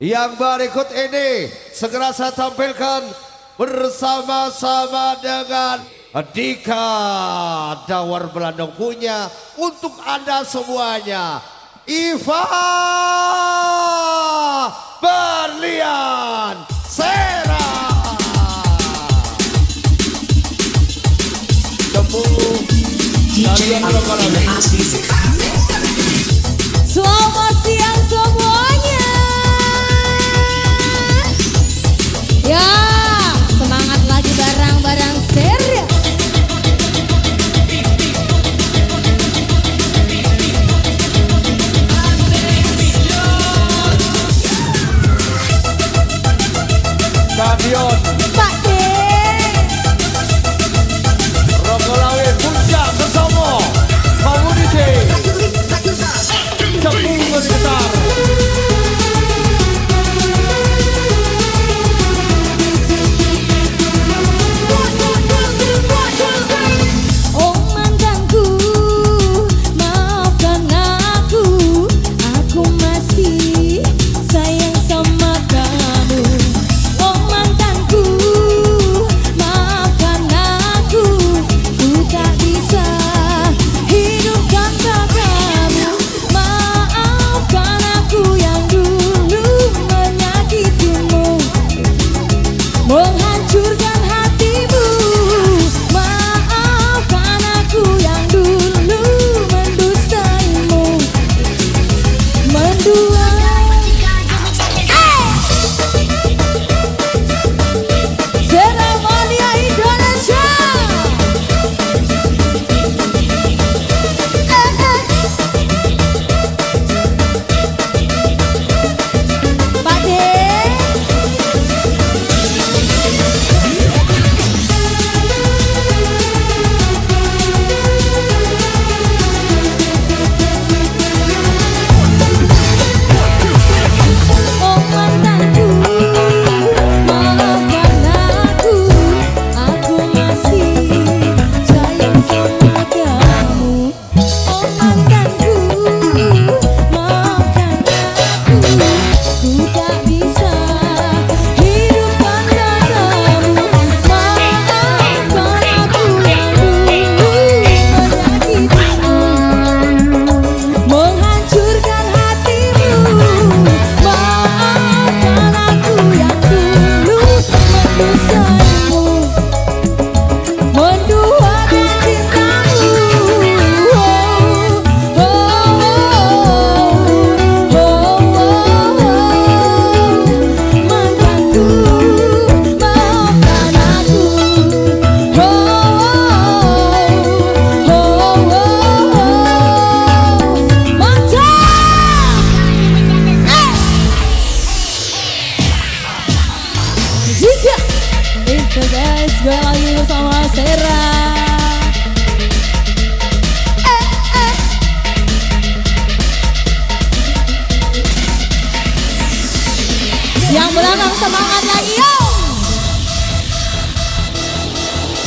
Yang berikut ini segera saya tampilkan bersama-sama dengan Dika Dawar Belandong punya untuk Anda semuanya. Iva Berlian Sera. Selamat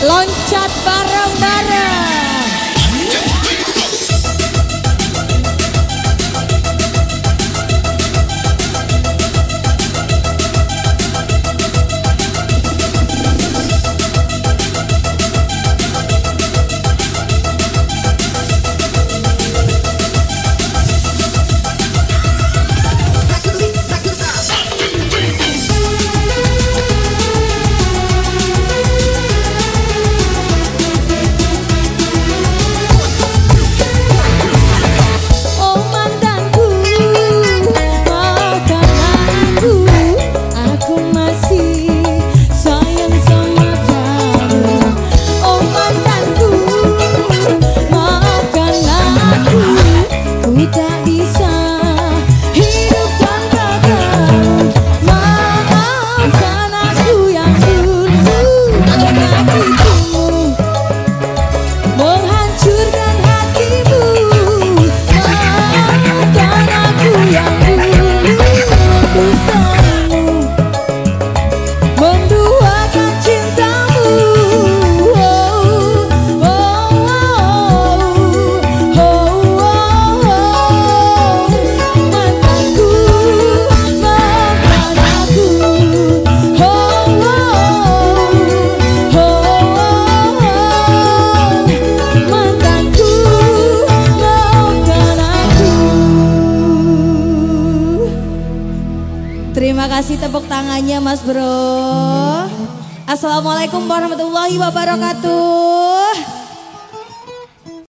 loncat bareng-bareng. Who's Terima kasih tepuk tangannya Mas Bro. Assalamualaikum warahmatullahi wabarakatuh.